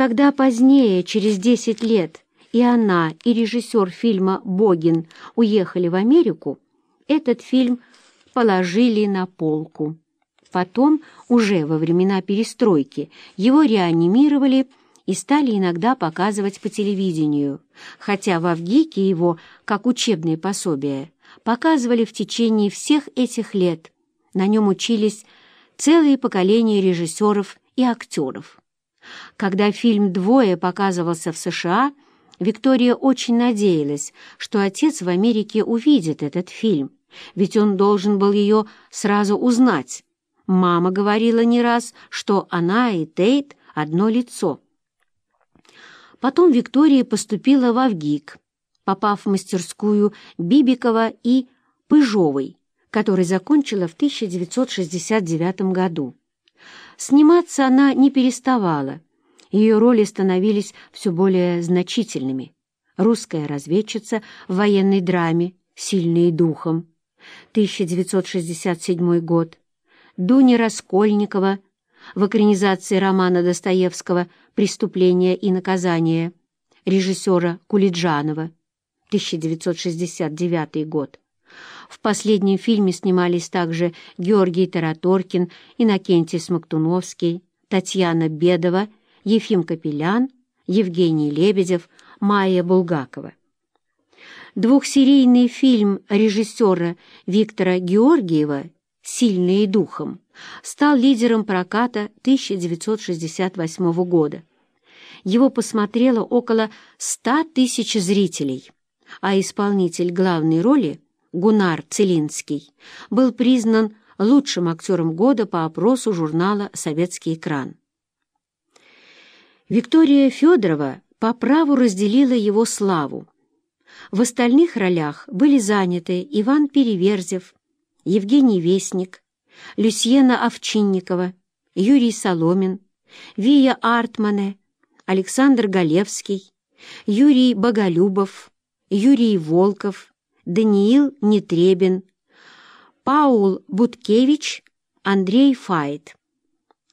Когда позднее, через 10 лет, и она, и режиссер фильма «Богин» уехали в Америку, этот фильм положили на полку. Потом, уже во времена перестройки, его реанимировали и стали иногда показывать по телевидению, хотя в Авгике его, как учебное пособие, показывали в течение всех этих лет. На нем учились целые поколения режиссеров и актеров. Когда фильм «Двое» показывался в США, Виктория очень надеялась, что отец в Америке увидит этот фильм, ведь он должен был ее сразу узнать. Мама говорила не раз, что она и Тейт — одно лицо. Потом Виктория поступила в Авгик, попав в мастерскую Бибикова и Пыжовой, который закончила в 1969 году. Сниматься она не переставала. Ее роли становились все более значительными. Русская разведчица в военной драме «Сильные духом», 1967 год, Дуня Раскольникова в экранизации романа Достоевского «Преступление и наказание» режиссера Кулиджанова, 1969 год. В последнем фильме снимались также Георгий Тараторкин, Иннокентий Смоктуновский, Татьяна Бедова, Ефим Капелян, Евгений Лебедев, Майя Булгакова. Двухсерийный фильм режиссера Виктора Георгиева «Сильные духом» стал лидером проката 1968 года. Его посмотрело около 100 тысяч зрителей, а исполнитель главной роли Гунар Целинский был признан лучшим актером года по опросу журнала «Советский экран». Виктория Федорова по праву разделила его славу. В остальных ролях были заняты Иван Переверзев, Евгений Вестник, Люсьена Овчинникова, Юрий Соломин, Вия Артмане, Александр Галевский, Юрий Боголюбов, Юрий Волков, Даниил Нетребин, Паул Буткевич, Андрей Файт.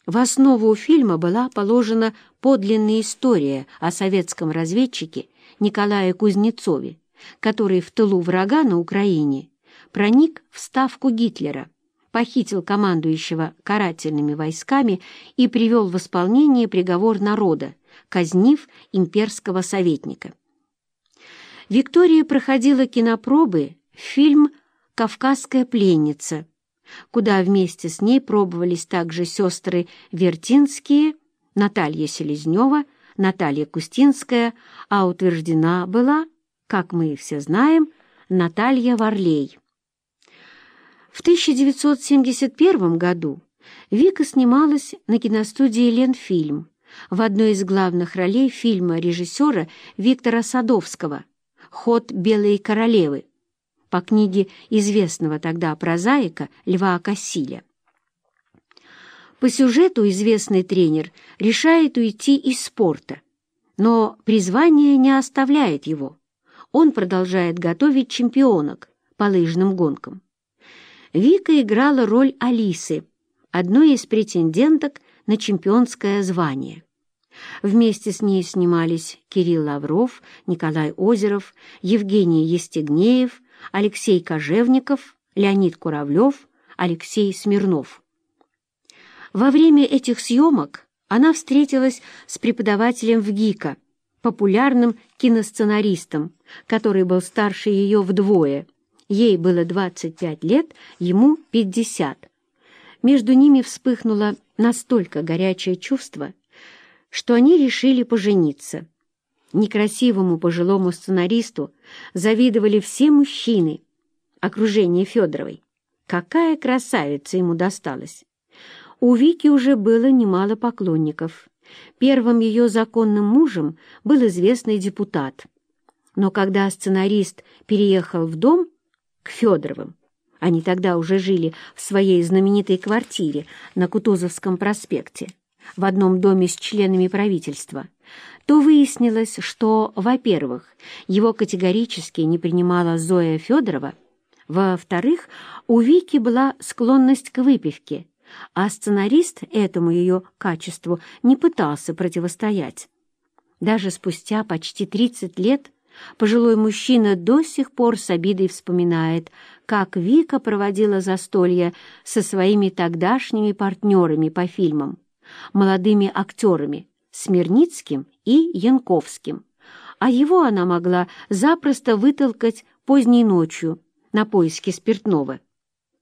В основу фильма была положена подлинная история о советском разведчике Николае Кузнецове, который в тылу врага на Украине проник в ставку Гитлера, похитил командующего карательными войсками и привел в исполнение приговор народа, казнив имперского советника. Виктория проходила кинопробы в фильм «Кавказская пленница», куда вместе с ней пробовались также сестры Вертинские, Наталья Селезнева, Наталья Кустинская, а утверждена была, как мы все знаем, Наталья Варлей. В 1971 году Вика снималась на киностудии «Ленфильм» в одной из главных ролей фильма режиссера Виктора Садовского «Ход белой королевы» по книге известного тогда прозаика Льва Кассиля. По сюжету известный тренер решает уйти из спорта, но призвание не оставляет его. Он продолжает готовить чемпионок по лыжным гонкам. Вика играла роль Алисы, одной из претенденток на чемпионское звание. Вместе с ней снимались Кирилл Лавров, Николай Озеров, Евгений Естегнеев, Алексей Кожевников, Леонид Куравлев, Алексей Смирнов. Во время этих съемок она встретилась с преподавателем в ГИКа, популярным киносценаристом, который был старше ее вдвое – Ей было 25 лет, ему 50. Между ними вспыхнуло настолько горячее чувство, что они решили пожениться. Некрасивому пожилому сценаристу завидовали все мужчины окружения Федоровой. Какая красавица ему досталась! У Вики уже было немало поклонников. Первым ее законным мужем был известный депутат. Но когда сценарист переехал в дом, к Федоровым. Они тогда уже жили в своей знаменитой квартире на Кутузовском проспекте, в одном доме с членами правительства, то выяснилось, что, во-первых, его категорически не принимала Зоя Федорова, во-вторых, у Вики была склонность к выпивке, а сценарист этому ее качеству не пытался противостоять. Даже спустя почти 30 лет пожилой мужчина до сих пор с обидой вспоминает, как Вика проводила застолье со своими тогдашними партнерами по фильмам, молодыми актерами Смирницким и Янковским, а его она могла запросто вытолкать поздней ночью на поиски спиртного.